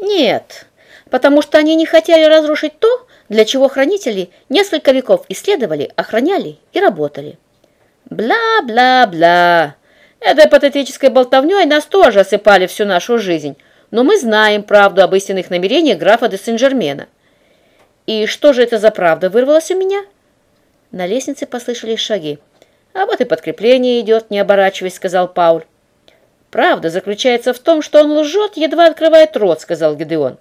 Нет, потому что они не хотели разрушить то, для чего хранители несколько веков исследовали, охраняли и работали. Бла-бла-бла. Этой патетической болтовней нас тоже осыпали всю нашу жизнь, но мы знаем правду об истинных намерениях графа де Сен-Жермена. И что же это за правда вырвалась у меня? На лестнице послышались шаги. «А вот и подкрепление идет, не оборачиваясь», — сказал Пауль. «Правда заключается в том, что он лжет, едва открывает рот», — сказал Гедеон.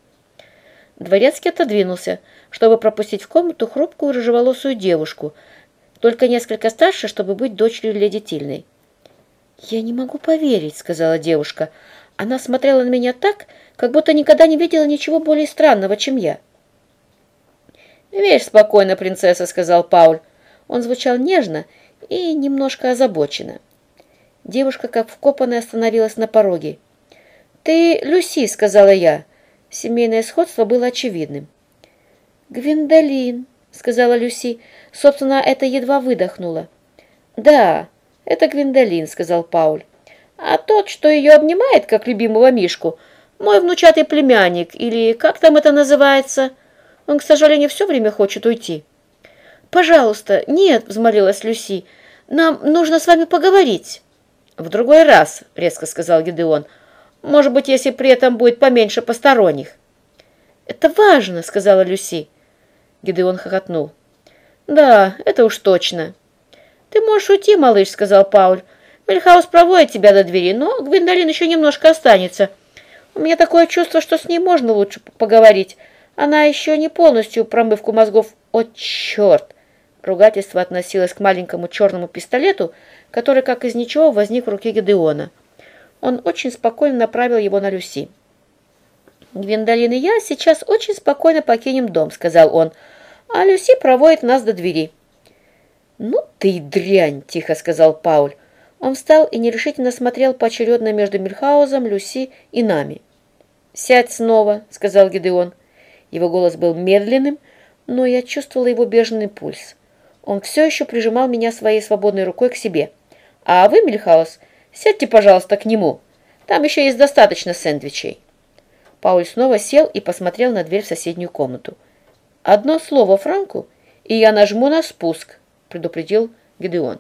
Дворецкий отодвинулся, чтобы пропустить в комнату хрупкую рыжеволосую девушку, только несколько старше, чтобы быть дочерью леди Тильной. «Я не могу поверить», — сказала девушка. Она смотрела на меня так, как будто никогда не видела ничего более странного, чем я. «Верь спокойно, принцесса», — сказал Пауль. Он звучал нежно и немножко озабоченно. Девушка, как вкопанная, остановилась на пороге. «Ты Люси», — сказала я. Семейное сходство было очевидным. «Гвиндолин», — сказала Люси. Собственно, это едва выдохнула. «Да, это Гвиндолин», — сказал Пауль. «А тот, что ее обнимает, как любимого Мишку, мой внучатый племянник, или как там это называется? Он, к сожалению, все время хочет уйти». «Пожалуйста, нет», — взмолилась Люси, — «нам нужно с вами поговорить». «В другой раз», — резко сказал Гидеон, — «может быть, если при этом будет поменьше посторонних». «Это важно», — сказала Люси. Гидеон хохотнул. «Да, это уж точно». «Ты можешь уйти, малыш», — сказал Пауль. «Мельхаус проводит тебя до двери, но Гвиндолин еще немножко останется. У меня такое чувство, что с ней можно лучше поговорить. Она еще не полностью промывку мозгов. О, черт!» Ругательство относилось к маленькому черному пистолету, который, как из ничего, возник в руке Гедеона. Он очень спокойно направил его на Люси. «Гвиндолин и я сейчас очень спокойно покинем дом», — сказал он, «а Люси проводит нас до двери». «Ну ты дрянь!» — тихо сказал Пауль. Он встал и нерешительно смотрел поочередно между Мильхаузом, Люси и нами. «Сядь снова», — сказал Гедеон. Его голос был медленным, но я чувствовала его бежный пульс. Он все еще прижимал меня своей свободной рукой к себе. «А вы, Мильхаус, сядьте, пожалуйста, к нему. Там еще есть достаточно сэндвичей». Пауль снова сел и посмотрел на дверь в соседнюю комнату. «Одно слово Франку, и я нажму на спуск», — предупредил Гедеон.